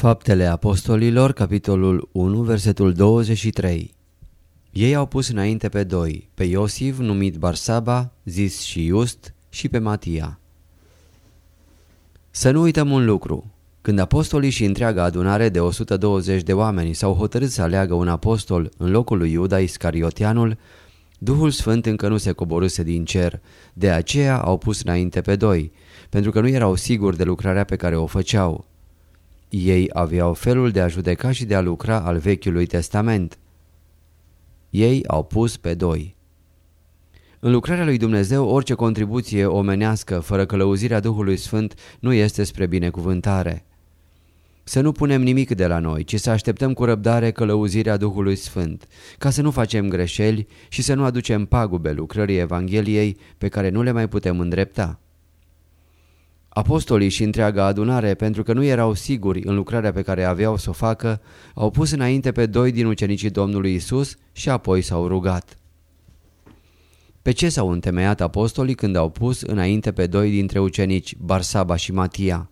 Faptele Apostolilor, capitolul 1, versetul 23 Ei au pus înainte pe doi, pe Iosif, numit Barsaba, zis și Just, și pe Matia. Să nu uităm un lucru. Când apostolii și întreaga adunare de 120 de oameni s-au hotărât să aleagă un apostol în locul lui Iuda Iscariotianul, Duhul Sfânt încă nu se coborâse din cer, de aceea au pus înainte pe doi, pentru că nu erau siguri de lucrarea pe care o făceau. Ei aveau felul de a judeca și de a lucra al Vechiului Testament. Ei au pus pe doi. În lucrarea lui Dumnezeu, orice contribuție omenească fără călăuzirea Duhului Sfânt nu este spre binecuvântare. Să nu punem nimic de la noi, ci să așteptăm cu răbdare călăuzirea Duhului Sfânt, ca să nu facem greșeli și să nu aducem pagube lucrării Evangheliei pe care nu le mai putem îndrepta. Apostolii și întreaga adunare, pentru că nu erau siguri în lucrarea pe care aveau să o facă, au pus înainte pe doi din ucenicii Domnului Isus și apoi s-au rugat. Pe ce s-au întemeiat apostolii când au pus înainte pe doi dintre ucenici, Barsaba și Matia?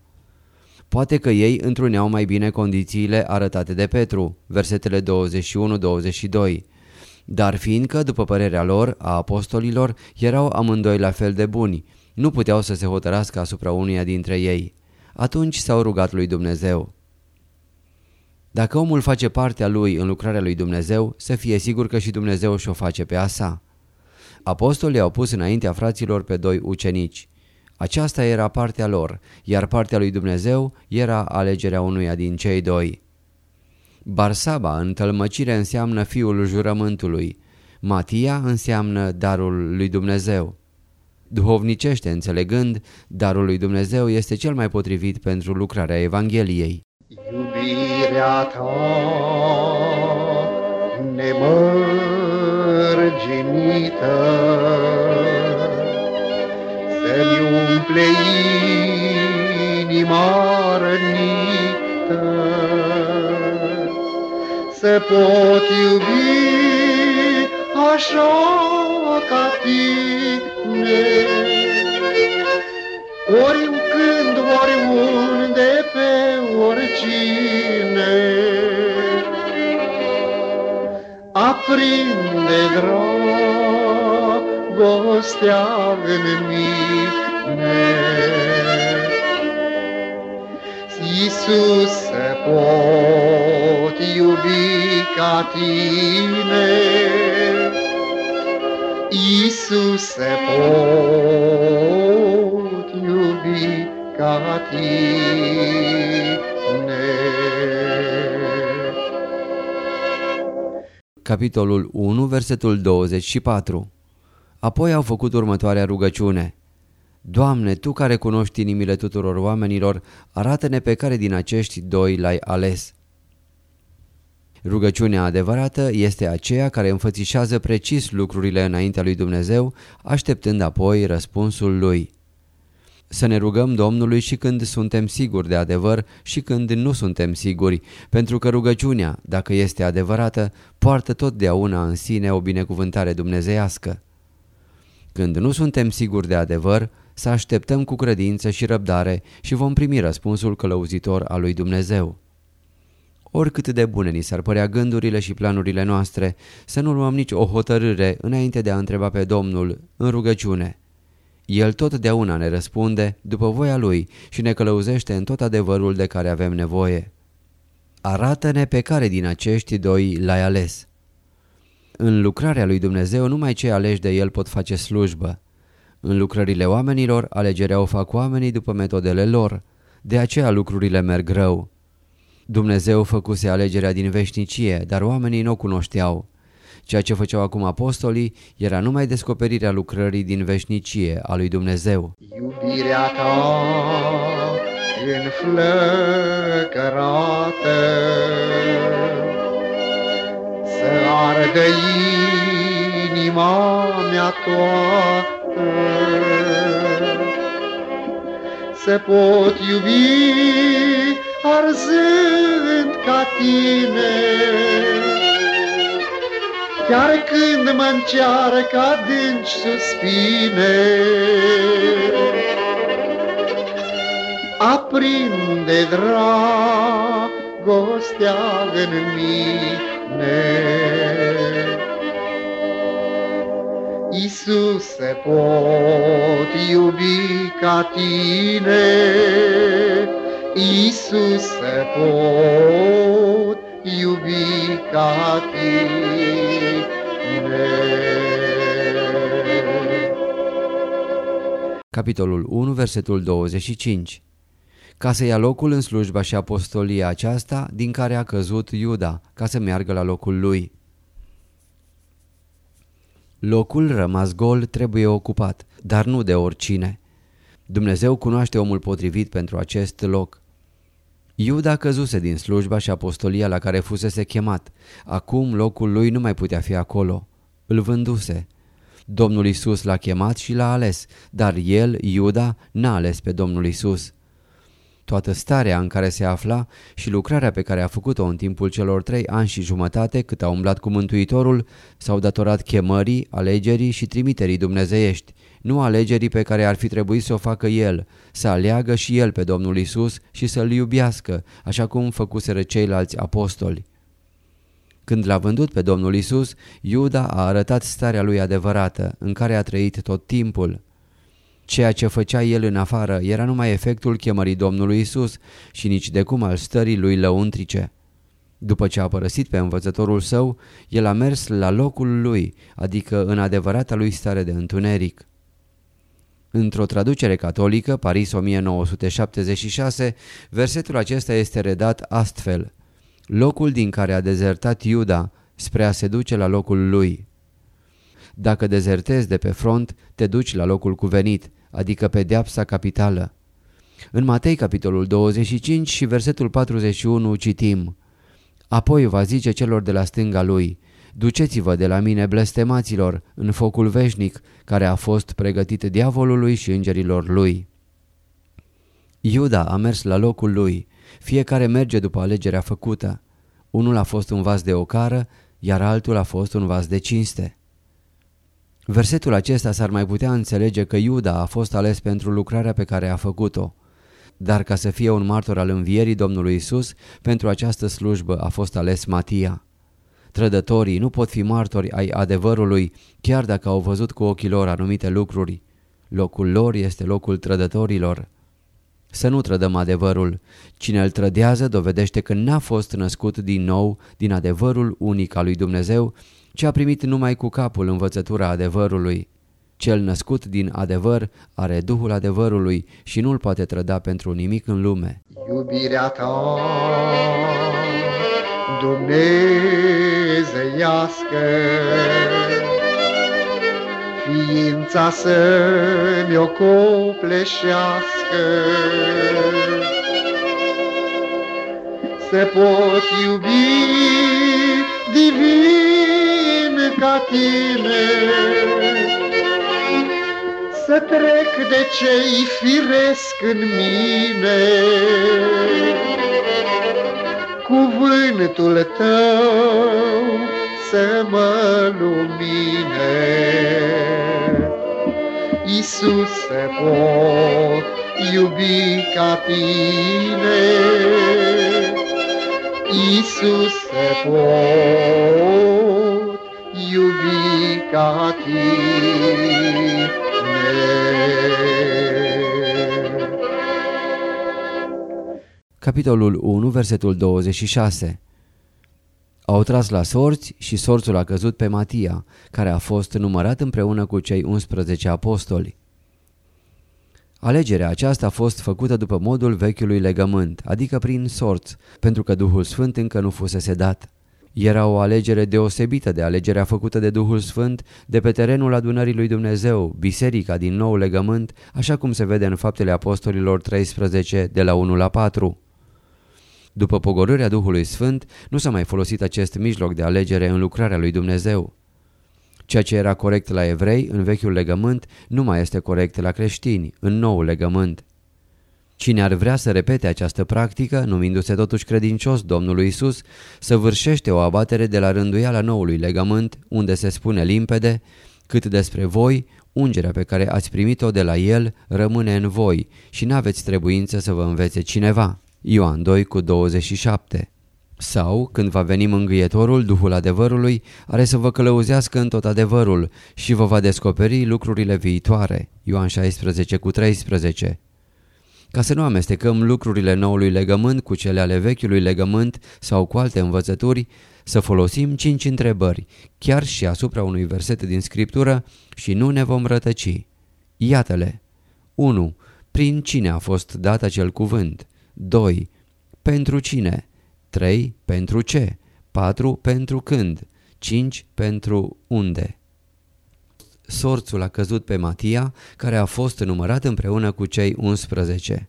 Poate că ei întruneau mai bine condițiile arătate de Petru, versetele 21-22, dar fiindcă, după părerea lor, a apostolilor, erau amândoi la fel de buni, nu puteau să se hotărască asupra unuia dintre ei. Atunci s-au rugat lui Dumnezeu. Dacă omul face partea lui în lucrarea lui Dumnezeu, să fie sigur că și Dumnezeu și-o face pe a sa. Apostolii au pus înaintea fraților pe doi ucenici. Aceasta era partea lor, iar partea lui Dumnezeu era alegerea unuia din cei doi. Barsaba în tălmăcire înseamnă fiul jurământului, Matia înseamnă darul lui Dumnezeu. Duhovnicește înțelegând, darul lui Dumnezeu este cel mai potrivit pentru lucrarea Evangheliei. Iubirea ta nemărginită Să-mi umple inima rănită Să pot iubi așa ca tine. Oricând, oriunde, pe oricine. Aprinde dragostea în mine. Iisus, să pot iubi ca tine Iisus, să pot iubi ca tine. Capitolul 1, versetul 24 Apoi au făcut următoarea rugăciune. Doamne, Tu care cunoști inimile tuturor oamenilor, arată-ne pe care din acești doi l-ai ales. Rugăciunea adevărată este aceea care înfățișează precis lucrurile înaintea lui Dumnezeu, așteptând apoi răspunsul lui. Să ne rugăm Domnului și când suntem siguri de adevăr și când nu suntem siguri, pentru că rugăciunea, dacă este adevărată, poartă totdeauna în sine o binecuvântare dumnezeiască. Când nu suntem siguri de adevăr, să așteptăm cu credință și răbdare și vom primi răspunsul călăuzitor al lui Dumnezeu. Oricât de bune ni s-ar părea gândurile și planurile noastre, să nu luăm nici o hotărâre înainte de a întreba pe Domnul în rugăciune. El totdeauna ne răspunde după voia Lui și ne călăuzește în tot adevărul de care avem nevoie. Arată-ne pe care din acești doi l-ai ales. În lucrarea lui Dumnezeu numai cei aleși de El pot face slujbă. În lucrările oamenilor, alegerea o fac oamenii după metodele lor. De aceea lucrurile merg rău. Dumnezeu făcuse alegerea din veșnicie, dar oamenii nu o cunoșteau. Ceea ce făceau acum apostolii era numai descoperirea lucrării din veșnicie a lui Dumnezeu. Iubirea ta înflăcărată Să ardă inima mea toată Să pot iubi arzând ca tine. Chiar când mă încearcă adânci suspine Aprinde dragostea în mine. Iisuse, pot iubi ca tine Iisuse, pot iubi ca tine. Capitolul 1, versetul 25 Ca să ia locul în slujba și apostolia aceasta din care a căzut Iuda, ca să meargă la locul lui. Locul rămas gol trebuie ocupat, dar nu de oricine. Dumnezeu cunoaște omul potrivit pentru acest loc. Iuda căzuse din slujba și apostolia la care fusese chemat. Acum locul lui nu mai putea fi acolo. Îl vânduse. Domnul Isus l-a chemat și l-a ales, dar el, Iuda, n-a ales pe Domnul Isus. Toată starea în care se afla și lucrarea pe care a făcut-o în timpul celor trei ani și jumătate cât a umblat cu Mântuitorul s-au datorat chemării, alegerii și trimiterii dumnezeiești, nu alegerii pe care ar fi trebuit să o facă el, să aleagă și el pe Domnul Isus și să-l iubească, așa cum făcuseră ceilalți apostoli. Când l-a vândut pe Domnul Isus, Iuda a arătat starea lui adevărată, în care a trăit tot timpul. Ceea ce făcea el în afară era numai efectul chemării Domnului Isus și nici de cum al stării lui lăuntrice. După ce a părăsit pe învățătorul său, el a mers la locul lui, adică în adevărata lui stare de întuneric. Într-o traducere catolică, Paris 1976, versetul acesta este redat astfel. Locul din care a dezertat Iuda spre a se duce la locul lui. Dacă dezertezi de pe front, te duci la locul cuvenit, adică pedeapsa capitală. În Matei, capitolul 25 și versetul 41 citim Apoi va zice celor de la stânga lui, Duceți-vă de la mine blestemaților în focul veșnic care a fost pregătit diavolului și îngerilor lui. Iuda a mers la locul lui, fiecare merge după alegerea făcută. Unul a fost un vas de ocară, iar altul a fost un vas de cinste. Versetul acesta s-ar mai putea înțelege că Iuda a fost ales pentru lucrarea pe care a făcut-o. Dar ca să fie un martor al învierii Domnului Isus, pentru această slujbă a fost ales Matia. Trădătorii nu pot fi martori ai adevărului chiar dacă au văzut cu ochii lor anumite lucruri. Locul lor este locul trădătorilor. Să nu trădăm adevărul. Cine îl trădează dovedește că n-a fost născut din nou din adevărul unic al lui Dumnezeu, ci a primit numai cu capul învățătura adevărului. Cel născut din adevăr are Duhul adevărului și nu-l poate trăda pentru nimic în lume. Iubirea ta, dumnezeiască, ființa să-mi o copleșească. Să pot iubi divin ca tine, să trec de cei firesc în mine. Cuvântul tău să mă lumine. Iisuse, pot iubi ca tine, Iisuse, pot iubi ca tine. capitolul 1, versetul 26. Au tras la sorți și sorțul a căzut pe Matia, care a fost numărat împreună cu cei 11 apostoli. Alegerea aceasta a fost făcută după modul vechiului legământ, adică prin sorți, pentru că Duhul Sfânt încă nu fusese dat. Era o alegere deosebită de alegerea făcută de Duhul Sfânt de pe terenul adunării lui Dumnezeu, biserica din nou legământ, așa cum se vede în faptele apostolilor 13 de la 1 la 4. După pogorârea Duhului Sfânt, nu s-a mai folosit acest mijloc de alegere în lucrarea lui Dumnezeu. Ceea ce era corect la evrei în vechiul legământ nu mai este corect la creștini în noul legământ. Cine ar vrea să repete această practică, numindu-se totuși credincios Domnului Isus, să vârșește o abatere de la rânduiala noului legământ, unde se spune limpede, cât despre voi, ungerea pe care ați primit-o de la El rămâne în voi și n-aveți trebuință să vă învețe cineva. Ioan 2 cu 27 sau, când va veni mângâietorul, Duhul adevărului, are să vă călăuzească în tot adevărul și vă va descoperi lucrurile viitoare. Ioan 16 cu 13 Ca să nu amestecăm lucrurile noului legământ cu cele ale vechiului legământ sau cu alte învățături, să folosim cinci întrebări, chiar și asupra unui verset din Scriptură și nu ne vom rătăci. Iată-le! 1. Prin cine a fost dat acel cuvânt? 2. Pentru cine? 3. Pentru ce? 4. Pentru când? 5. Pentru unde? Sorțul a căzut pe Matia, care a fost numărat împreună cu cei 11.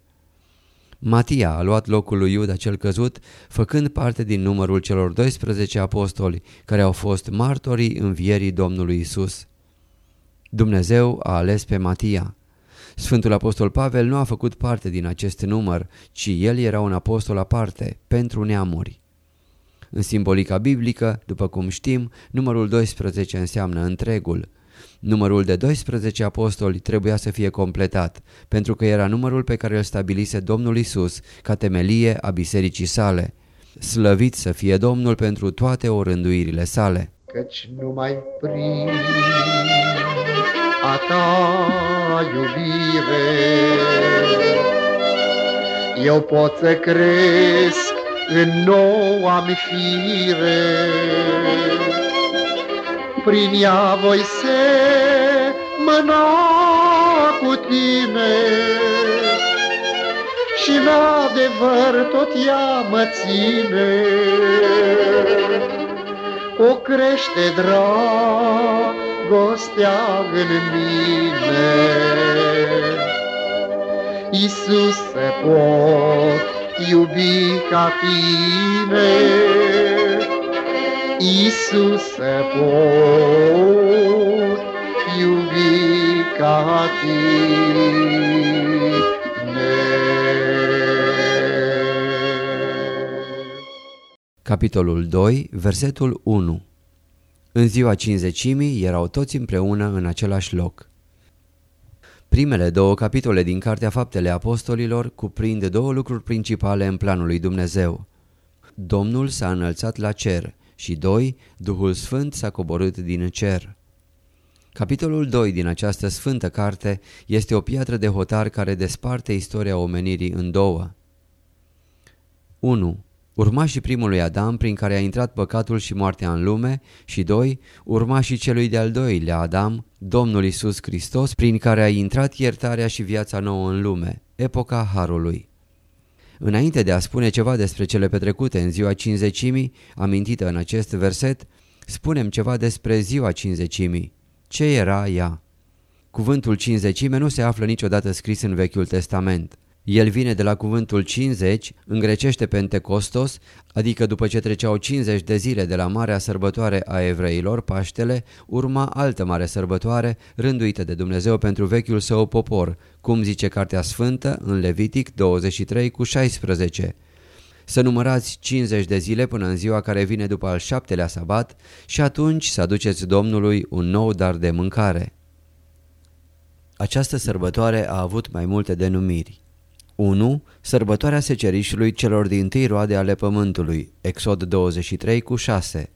Matia a luat locul lui Iuda cel căzut, făcând parte din numărul celor 12 apostoli, care au fost martorii învierii Domnului Isus. Dumnezeu a ales pe Matia. Sfântul Apostol Pavel nu a făcut parte din acest număr, ci el era un apostol aparte, pentru neamuri. În simbolica biblică, după cum știm, numărul 12 înseamnă întregul. Numărul de 12 apostoli trebuia să fie completat, pentru că era numărul pe care îl stabilise Domnul Isus ca temelie a bisericii sale. Slăvit să fie Domnul pentru toate orânduirile sale. Căci numai prin a ta iubire. Eu pot să cresc în noua fire, prin ea voi se mâna cu tine și în adevăr tot ea mă ține. O crește drag dragostea în mine. Iisuse, pot iubi ca tine, Iisuse, pot iubi ca tine. Capitolul 2, versetul 1 în ziua cinzecimii erau toți împreună în același loc. Primele două capitole din Cartea Faptele Apostolilor cuprind două lucruri principale în planul lui Dumnezeu. Domnul s-a înălțat la cer și doi, Duhul Sfânt s-a coborât din cer. Capitolul 2 din această sfântă carte este o piatră de hotar care desparte istoria omenirii în două. 1 urmașii primului Adam prin care a intrat păcatul și moartea în lume și doi, urmașii celui de-al doilea Adam, Domnul Isus Hristos, prin care a intrat iertarea și viața nouă în lume, epoca Harului. Înainte de a spune ceva despre cele petrecute în ziua cinzecimii, amintită în acest verset, spunem ceva despre ziua cinzecimii. Ce era ea? Cuvântul cinzecime nu se află niciodată scris în Vechiul Testament. El vine de la cuvântul 50, în grecește Pentecostos, adică după ce treceau 50 de zile de la marea sărbătoare a evreilor, Paștele, urma altă mare sărbătoare rânduită de Dumnezeu pentru vechiul său popor, cum zice Cartea Sfântă în Levitic 23 cu 16 să numărați 50 de zile până în ziua care vine după al șaptelea sabat și atunci să aduceți Domnului un nou dar de mâncare. Această sărbătoare a avut mai multe denumiri. 1. Sărbătoarea secerișului celor din tâi roade ale pământului, Exod 23 cu 6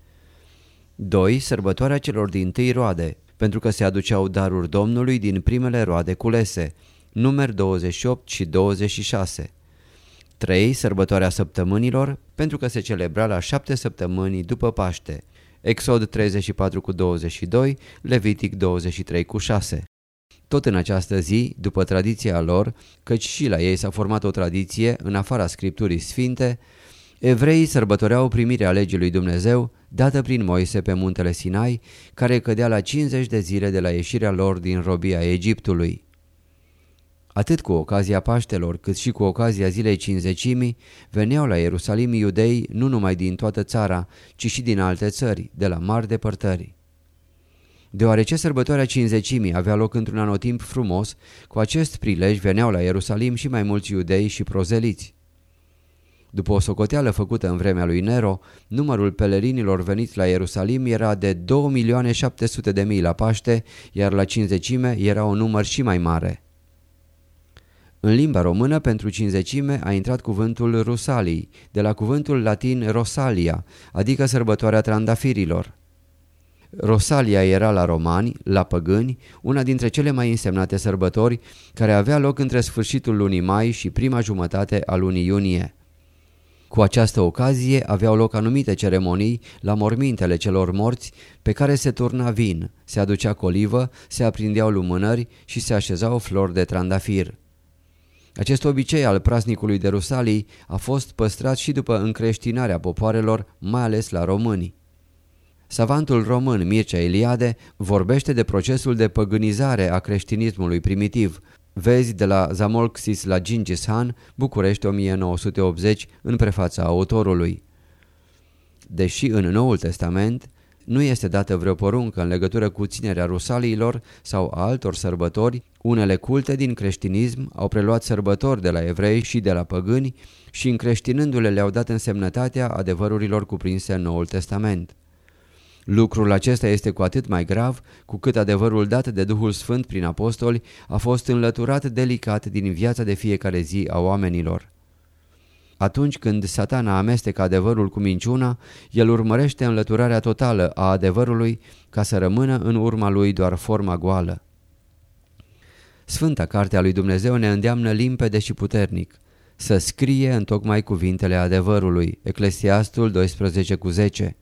2. Sărbătoarea celor din tâi roade, pentru că se aduceau daruri Domnului din primele roade culese, numer 28 și 26 3. Sărbătoarea săptămânilor, pentru că se celebra la șapte săptămâni după Paște. Exod 34 cu 22, Levitic 23 cu 6. Tot în această zi, după tradiția lor, căci și la ei s-a format o tradiție în afara Scripturii Sfinte, evreii sărbătoreau primirea legii lui Dumnezeu dată prin Moise pe muntele Sinai, care cădea la 50 de zile de la ieșirea lor din robia Egiptului. Atât cu ocazia Paștelor, cât și cu ocazia zilei cinzecimii, veneau la Ierusalim iudei nu numai din toată țara, ci și din alte țări, de la mari depărtări. Deoarece sărbătoarea cinzecimii avea loc într-un anotimp frumos, cu acest prilej veneau la Ierusalim și mai mulți iudei și prozeliți. După o socoteală făcută în vremea lui Nero, numărul pelerinilor veniți la Ierusalim era de 2.700.000 la Paște, iar la cinzecime era un număr și mai mare. În limba română, pentru cinzecime a intrat cuvântul Rusalii, de la cuvântul latin Rosalia, adică sărbătoarea trandafirilor. Rosalia era la romani, la păgâni, una dintre cele mai însemnate sărbători care avea loc între sfârșitul lunii mai și prima jumătate a lunii iunie. Cu această ocazie aveau loc anumite ceremonii la mormintele celor morți pe care se turna vin, se aducea colivă, se aprindeau lumânări și se așezau flori de trandafir. Acest obicei al praznicului de Rusalii a fost păstrat și după încreștinarea popoarelor, mai ales la români. Savantul român Mircea Eliade vorbește de procesul de păgânizare a creștinismului primitiv. Vezi de la Zamolxis la Gingis Han, București 1980, în prefața autorului. Deși în Noul Testament nu este dată vreo poruncă în legătură cu ținerea rusaliilor sau a altor sărbători, unele culte din creștinism au preluat sărbători de la evrei și de la păgâni și încreștinându-le le-au dat însemnătatea adevărurilor cuprinse în Noul Testament. Lucrul acesta este cu atât mai grav cu cât adevărul dat de Duhul Sfânt prin apostoli a fost înlăturat delicat din viața de fiecare zi a oamenilor. Atunci când satana amestecă adevărul cu minciuna, el urmărește înlăturarea totală a adevărului ca să rămână în urma lui doar forma goală. Sfânta Cartea lui Dumnezeu ne îndeamnă limpede și puternic să scrie în tocmai cuvintele adevărului, Eclesiastul 12 cu 10.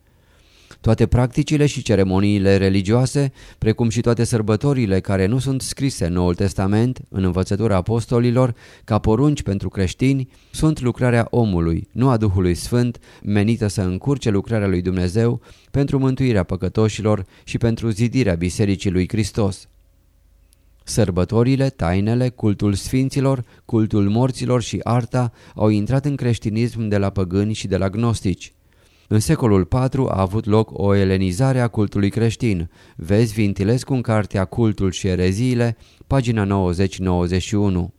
Toate practicile și ceremoniile religioase, precum și toate sărbătorile care nu sunt scrise în Noul Testament, în învățătura apostolilor, ca porunci pentru creștini, sunt lucrarea omului, nu a Duhului Sfânt, menită să încurce lucrarea lui Dumnezeu pentru mântuirea păcătoșilor și pentru zidirea Bisericii lui Hristos. Sărbătorile, tainele, cultul sfinților, cultul morților și arta au intrat în creștinism de la păgâni și de la gnostici. În secolul IV a avut loc o elenizare a cultului creștin. Vezi Vintilescu în cartea Cultul și ereziile, pagina 90-91.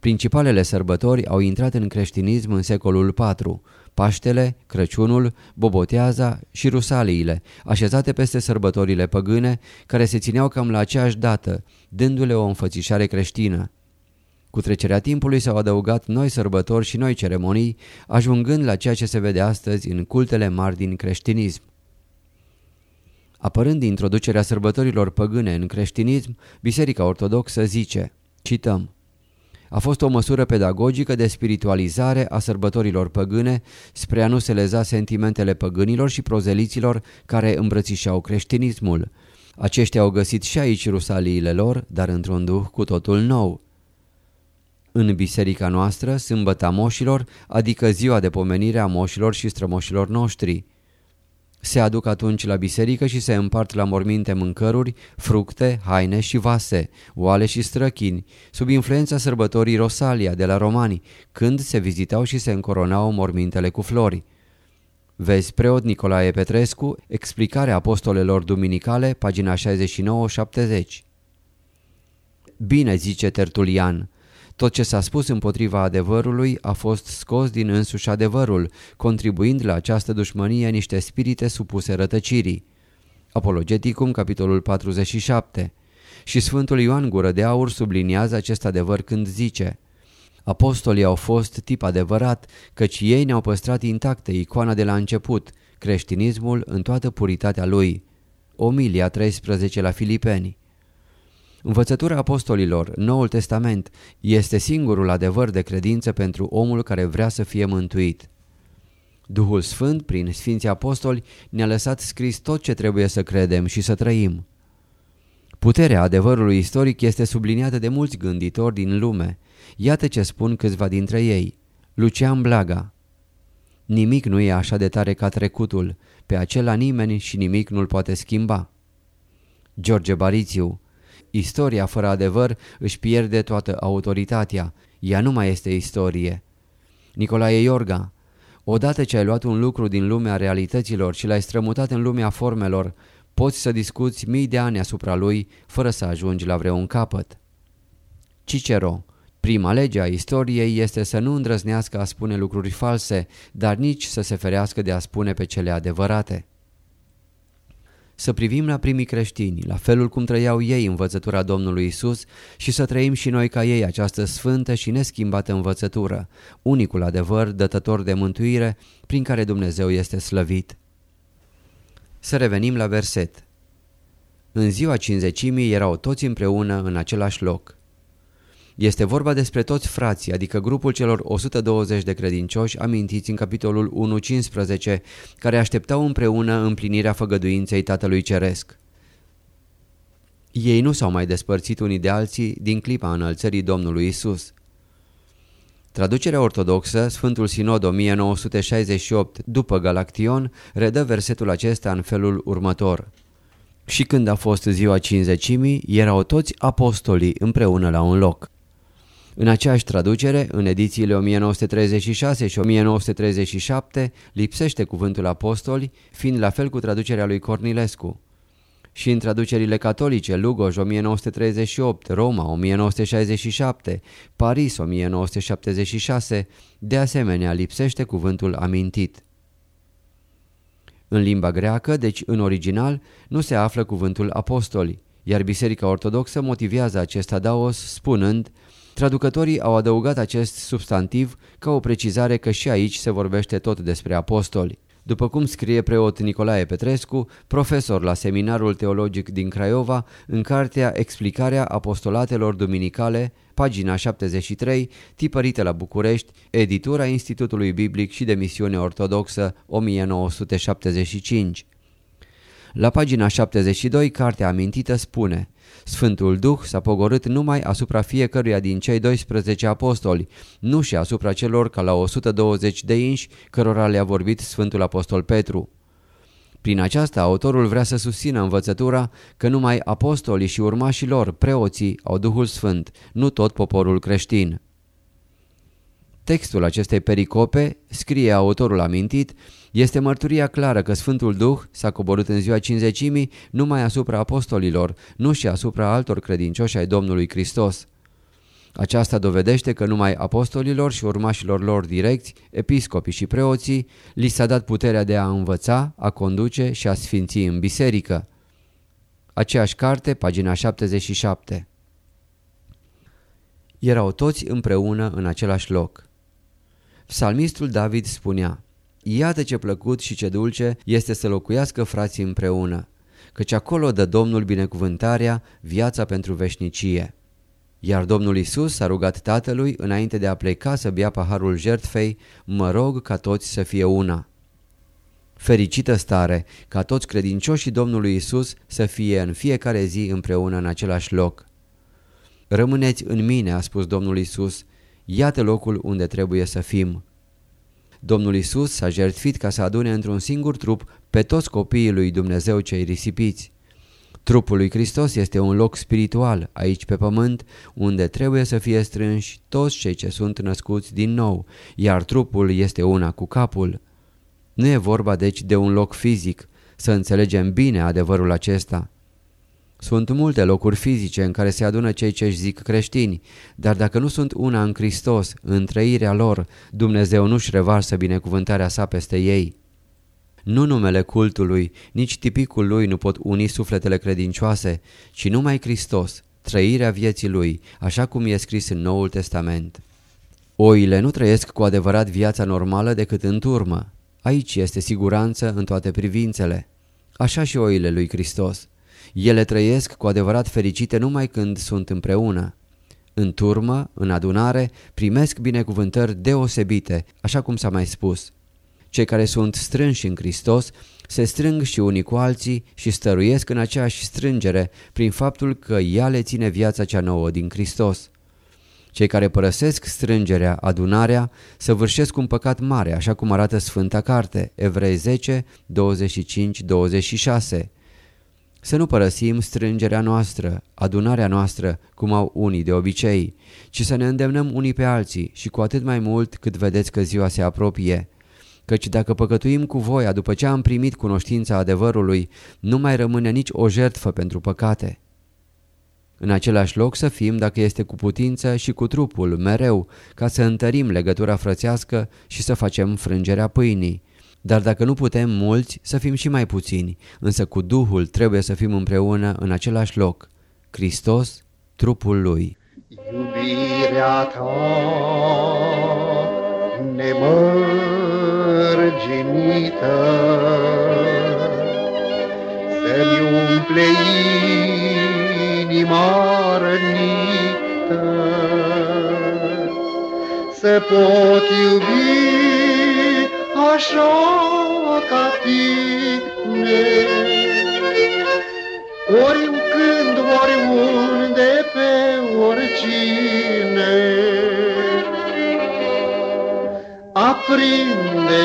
Principalele sărbători au intrat în creștinism în secolul IV. Paștele, Crăciunul, Boboteaza și Rusaliile, așezate peste sărbătorile păgâne, care se țineau cam la aceeași dată, dându-le o înfățișare creștină. Cu trecerea timpului s-au adăugat noi sărbători și noi ceremonii, ajungând la ceea ce se vede astăzi în cultele mari din creștinism. Apărând introducerea sărbătorilor păgâne în creștinism, Biserica Ortodoxă zice, cităm, a fost o măsură pedagogică de spiritualizare a sărbătorilor păgâne spre a nu se leza sentimentele păgânilor și prozeliților care îmbrățișau creștinismul. Aceștia au găsit și aici rusaliile lor, dar într-un duh cu totul nou. În biserica noastră, sâmbăta moșilor, adică ziua de pomenire a moșilor și strămoșilor noștri. Se aduc atunci la biserică și se împart la morminte mâncăruri, fructe, haine și vase, oale și străchini, sub influența sărbătorii Rosalia de la romani, când se vizitau și se încoronau mormintele cu flori. Vezi preot Nicolae Petrescu, explicarea apostolelor duminicale, pagina 69-70. Bine, zice Tertulian, tot ce s-a spus împotriva adevărului a fost scos din însuși adevărul, contribuind la această dușmănie niște spirite supuse rătăcirii. Apologeticum, capitolul 47 Și Sfântul Ioan Gură de Aur subliniază acest adevăr când zice Apostolii au fost tip adevărat, căci ei ne-au păstrat intactă icoana de la început, creștinismul în toată puritatea lui. Omilia 13 la Filipeni Învățătura apostolilor, Noul Testament, este singurul adevăr de credință pentru omul care vrea să fie mântuit. Duhul Sfânt, prin Sfinții Apostoli, ne-a lăsat scris tot ce trebuie să credem și să trăim. Puterea adevărului istoric este subliniată de mulți gânditori din lume. Iată ce spun câțiva dintre ei. Lucian Blaga Nimic nu e așa de tare ca trecutul, pe acela nimeni și nimic nu-l poate schimba. George Barițiu Istoria fără adevăr își pierde toată autoritatea, ea nu mai este istorie. Nicolae Iorga Odată ce ai luat un lucru din lumea realităților și l-ai strămutat în lumea formelor, poți să discuți mii de ani asupra lui fără să ajungi la vreun capăt. Cicero Prima lege a istoriei este să nu îndrăznească a spune lucruri false, dar nici să se ferească de a spune pe cele adevărate. Să privim la primii creștini, la felul cum trăiau ei învățătura Domnului Isus și să trăim și noi ca ei această sfântă și neschimbată învățătură, unicul adevăr dătător de mântuire prin care Dumnezeu este slăvit. Să revenim la verset. În ziua cinzecimii erau toți împreună în același loc. Este vorba despre toți frații, adică grupul celor 120 de credincioși amintiți în capitolul 1.15, care așteptau împreună împlinirea făgăduinței Tatălui Ceresc. Ei nu s-au mai despărțit unii de alții din clipa înălțării Domnului Isus. Traducerea ortodoxă, Sfântul Sinod 1968, după Galaction, redă versetul acesta în felul următor. Și când a fost ziua cinzecimii, erau toți apostolii împreună la un loc. În aceeași traducere, în edițiile 1936 și 1937, lipsește cuvântul apostoli, fiind la fel cu traducerea lui Cornilescu. Și în traducerile catolice, Lugoj 1938, Roma 1967, Paris 1976, de asemenea lipsește cuvântul amintit. În limba greacă, deci în original, nu se află cuvântul apostoli, iar Biserica Ortodoxă motivează acest adaos spunând Traducătorii au adăugat acest substantiv ca o precizare că și aici se vorbește tot despre apostoli. După cum scrie preot Nicolae Petrescu, profesor la Seminarul Teologic din Craiova, în cartea Explicarea apostolatelor duminicale, pagina 73, tipărită la București, editura Institutului Biblic și de Misiune Ortodoxă 1975. La pagina 72, cartea amintită spune Sfântul Duh s-a pogorât numai asupra fiecăruia din cei 12 apostoli, nu și asupra celor ca la 120 de inși cărora le-a vorbit Sfântul Apostol Petru. Prin aceasta, autorul vrea să susțină învățătura că numai apostolii și urmașii lor, preoții, au Duhul Sfânt, nu tot poporul creștin. Textul acestei pericope, scrie autorul amintit, este mărturia clară că Sfântul Duh s-a coborât în ziua cinzecimii numai asupra apostolilor, nu și asupra altor credincioși ai Domnului Hristos. Aceasta dovedește că numai apostolilor și urmașilor lor direcți, episcopii și preoții, li s-a dat puterea de a învăța, a conduce și a sfinți în biserică. Aceeași carte, pagina 77. Erau toți împreună în același loc. Psalmistul David spunea Iată ce plăcut și ce dulce este să locuiască frații împreună, căci acolo dă Domnul binecuvântarea, viața pentru veșnicie. Iar Domnul Isus s-a rugat Tatălui înainte de a pleca să bea paharul jertfei, mă rog ca toți să fie una. Fericită stare ca toți credincioșii Domnului Isus să fie în fiecare zi împreună în același loc. Rămâneți în mine, a spus Domnul Isus, iată locul unde trebuie să fim. Domnul Isus s-a jertfit ca să adune într-un singur trup pe toți copiii lui Dumnezeu cei risipiți. Trupul lui Hristos este un loc spiritual aici pe pământ unde trebuie să fie strânși toți cei ce sunt născuți din nou, iar trupul este una cu capul. Nu e vorba deci de un loc fizic, să înțelegem bine adevărul acesta. Sunt multe locuri fizice în care se adună cei ce își zic creștini, dar dacă nu sunt una în Hristos, în trăirea lor, Dumnezeu nu-și revarsă binecuvântarea sa peste ei. Nu numele cultului, nici tipicul lui nu pot uni sufletele credincioase, ci numai Hristos, trăirea vieții lui, așa cum e scris în Noul Testament. Oile nu trăiesc cu adevărat viața normală decât în turmă. Aici este siguranță în toate privințele. Așa și oile lui Hristos. Ele trăiesc cu adevărat fericite numai când sunt împreună. În turmă, în adunare, primesc binecuvântări deosebite, așa cum s-a mai spus. Cei care sunt strânși în Hristos se strâng și unii cu alții și stăruiesc în aceeași strângere prin faptul că ea le ține viața cea nouă din Hristos. Cei care părăsesc strângerea, adunarea, săvârșesc un păcat mare, așa cum arată Sfânta Carte, Evrei 10, 25-26. Să nu părăsim strângerea noastră, adunarea noastră, cum au unii de obicei, ci să ne îndemnăm unii pe alții și cu atât mai mult cât vedeți că ziua se apropie. Căci dacă păcătuim cu voia după ce am primit cunoștința adevărului, nu mai rămâne nici o jertfă pentru păcate. În același loc să fim, dacă este cu putință, și cu trupul, mereu, ca să întărim legătura frățească și să facem frângerea pâinii. Dar dacă nu putem mulți, să fim și mai puțini, însă cu Duhul trebuie să fim împreună în același loc. Hristos, trupul Lui. Iubirea ta nemărginită Să-mi umple inima rănită Să pot iubi așa ca tine. Oricând, oriunde, pe oricine. Aprinde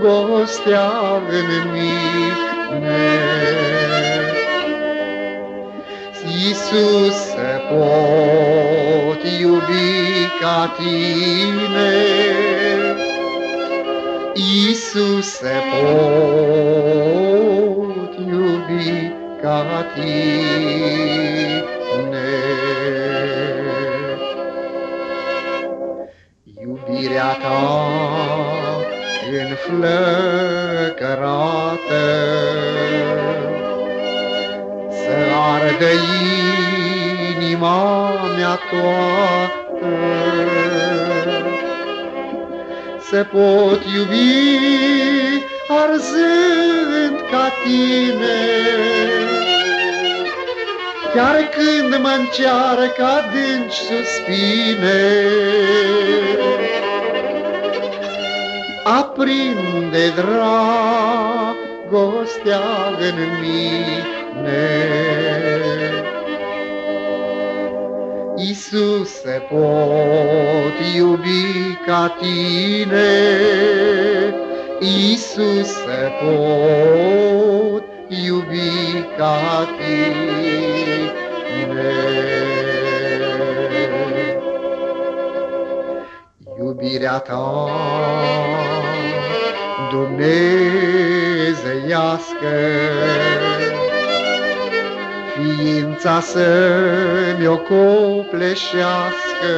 dragostea în mine. Iisuse, pot iubi ca tine Iisuse, pot iubi ca tine. Iubirea ta înflăcărată Să ardă inima mea toată să pot iubi arzând ca tine. Chiar când mă încearcă adânci suspine, aprinde dragostea în mine. Iisuse, pot iubi ca tine, Iisuse, pot iubi ca tine. Iubirea ta, Dumnezeiască, ființa să-mi o copleșească.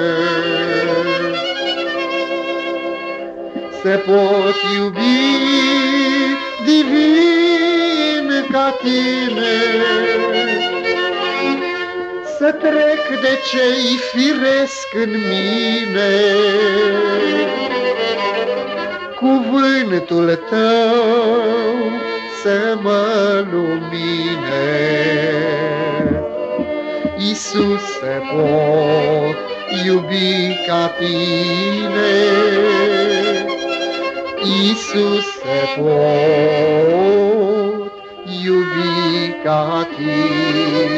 Să pot iubi divin ca tine, Să trec de cei firesc în mine, Cuvântul tău să mă lumine. Iisuse, pot iubi ca tine. Iisuse, pot iubi ca tine.